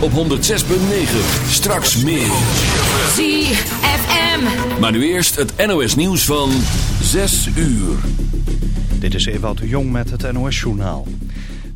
Op 106.9. Straks meer. ZFM. Maar nu eerst het NOS nieuws van 6 uur. Dit is Ewout de Jong met het NOS-journaal.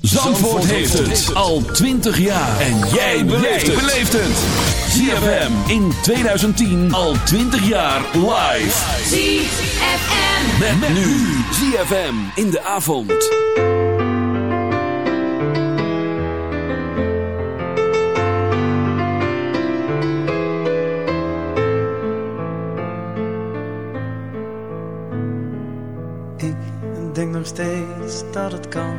Zandvoort, heeft het. al 20 jaar. En jij beleeft het. ZFM in 2010 al 20 jaar live. ZFM. Met, met nu. ZFM in de avond. Ik denk nog steeds dat het kan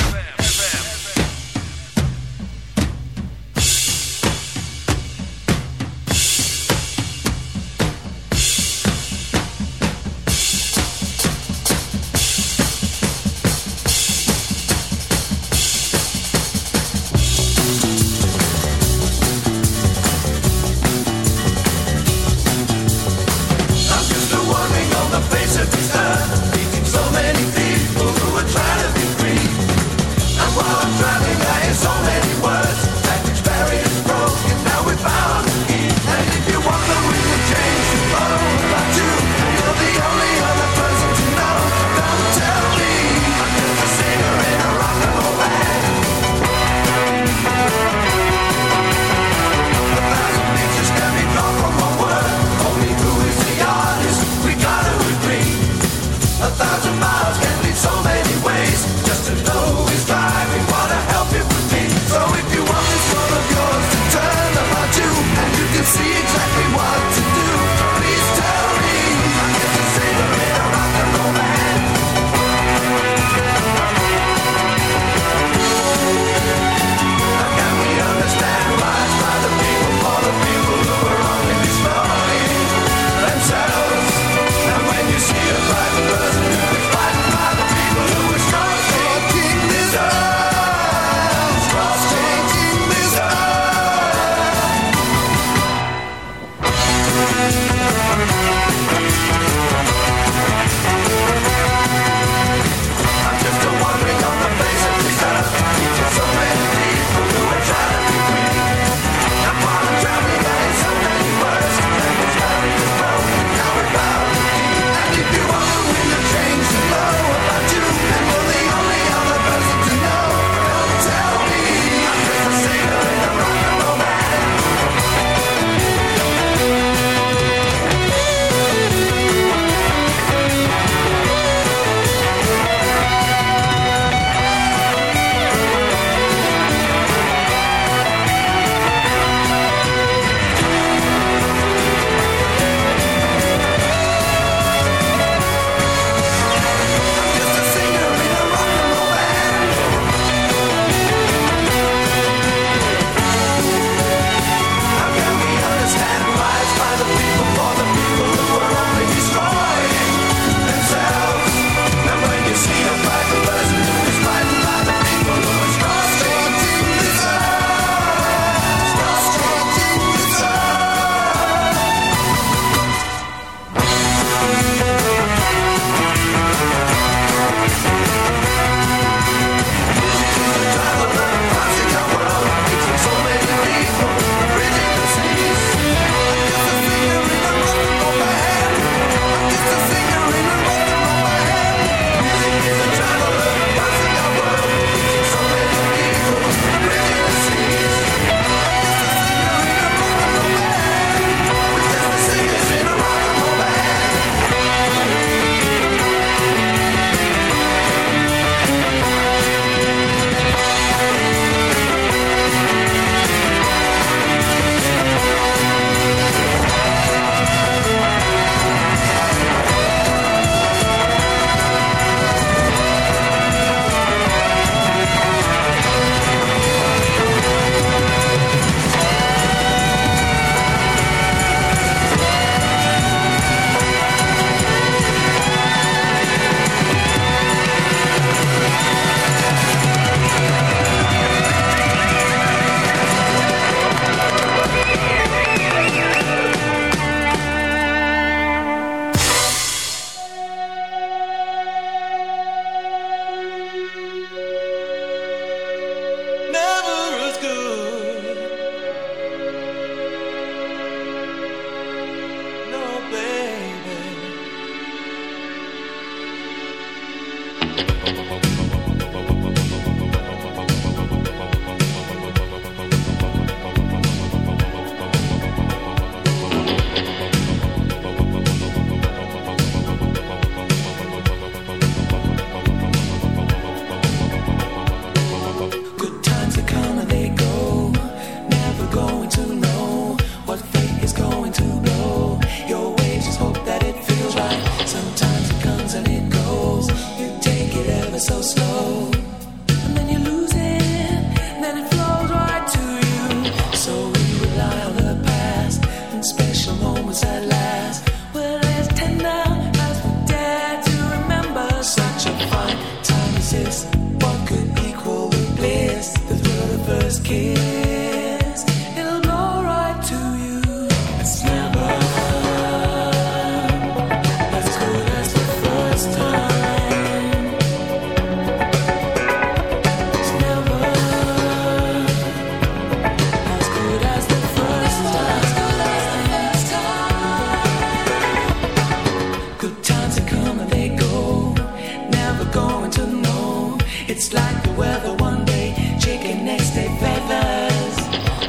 It's like the weather one day, chicken next day feathers.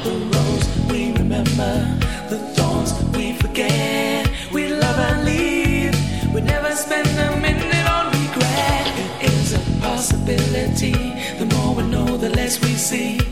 The rose we remember, the thorns we forget. We love and leave, we never spend a minute on regret. It is a possibility, the more we know, the less we see.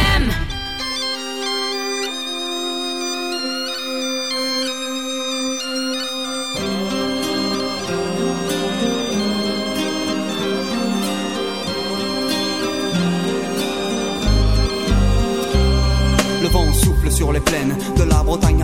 sur les plaines de la Bretagne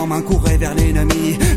Comment main courait vers l'ennemi.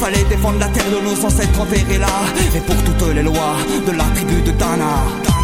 Fallait défendre la terre de nos ancêtres enterrés là. Et pour toutes les lois de la tribu de Dana.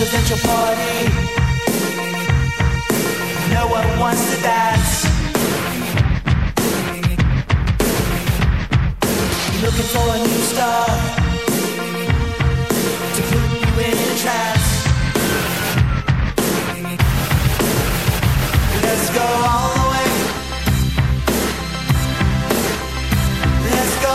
Presidential party, no one wants to dance. Looking for a new star to put you in a trance. Let's go all the way. Let's go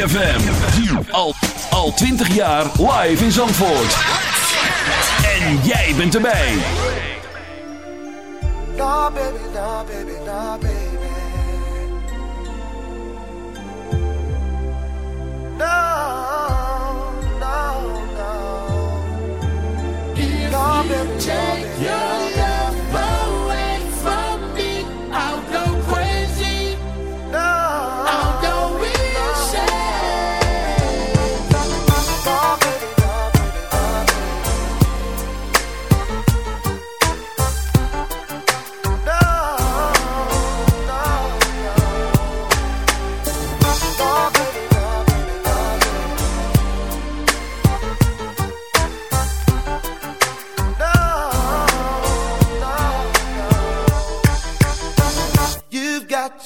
ZFM. Al, al 20 jaar live in Zandvoort. En jij bent erbij. Nah, baby, nah, baby.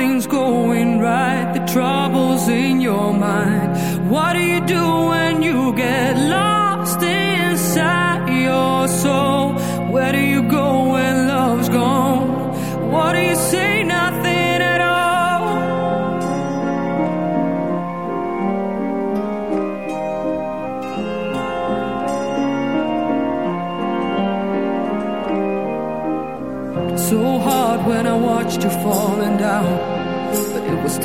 nothing's going right, the trouble's in your mind. What do you do when you get lost inside your soul? Where do you go when love's gone? What do you say? Nothing at all. So hard when I watched you fall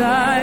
I.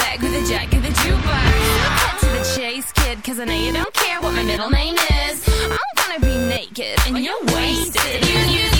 back with a jack of the jukebox. Cut to the chase, kid, cause I know you don't care what my middle name is. I'm gonna be naked and you're wasted. You, you, you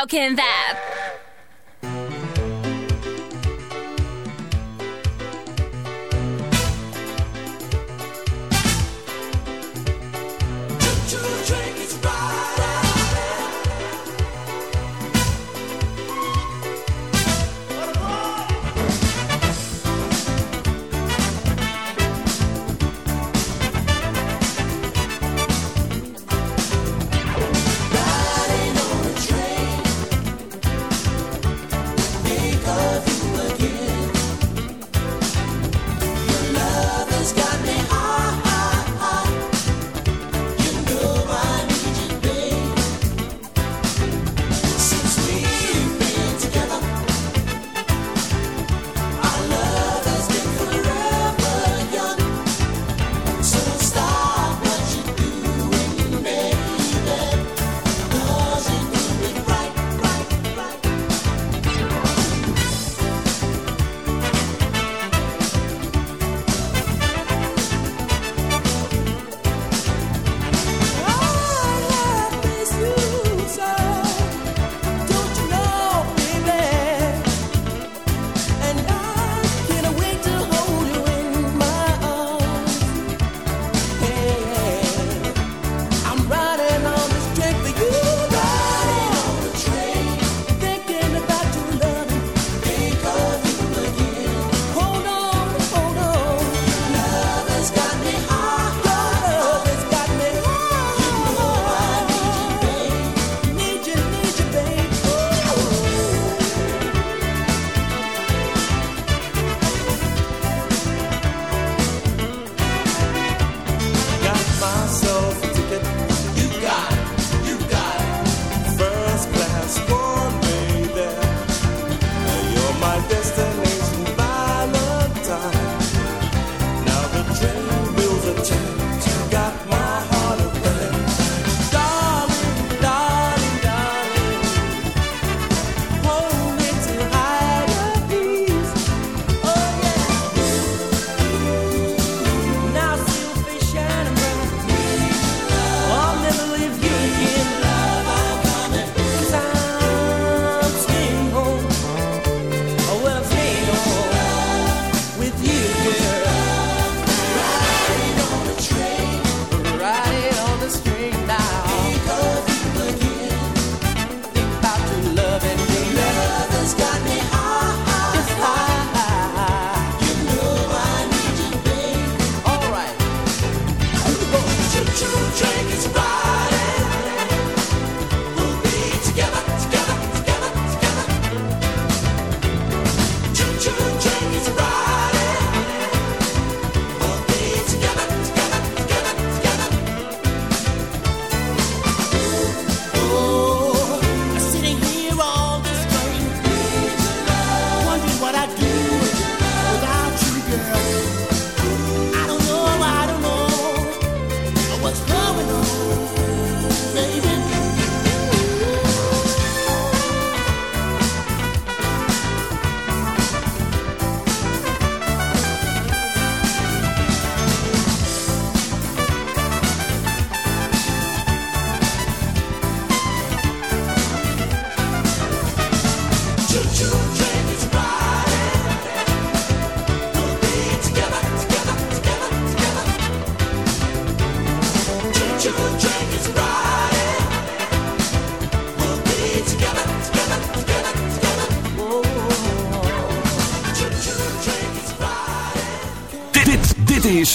How can that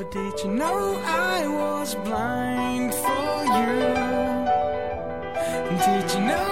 But did you know I was blind for you? Did you know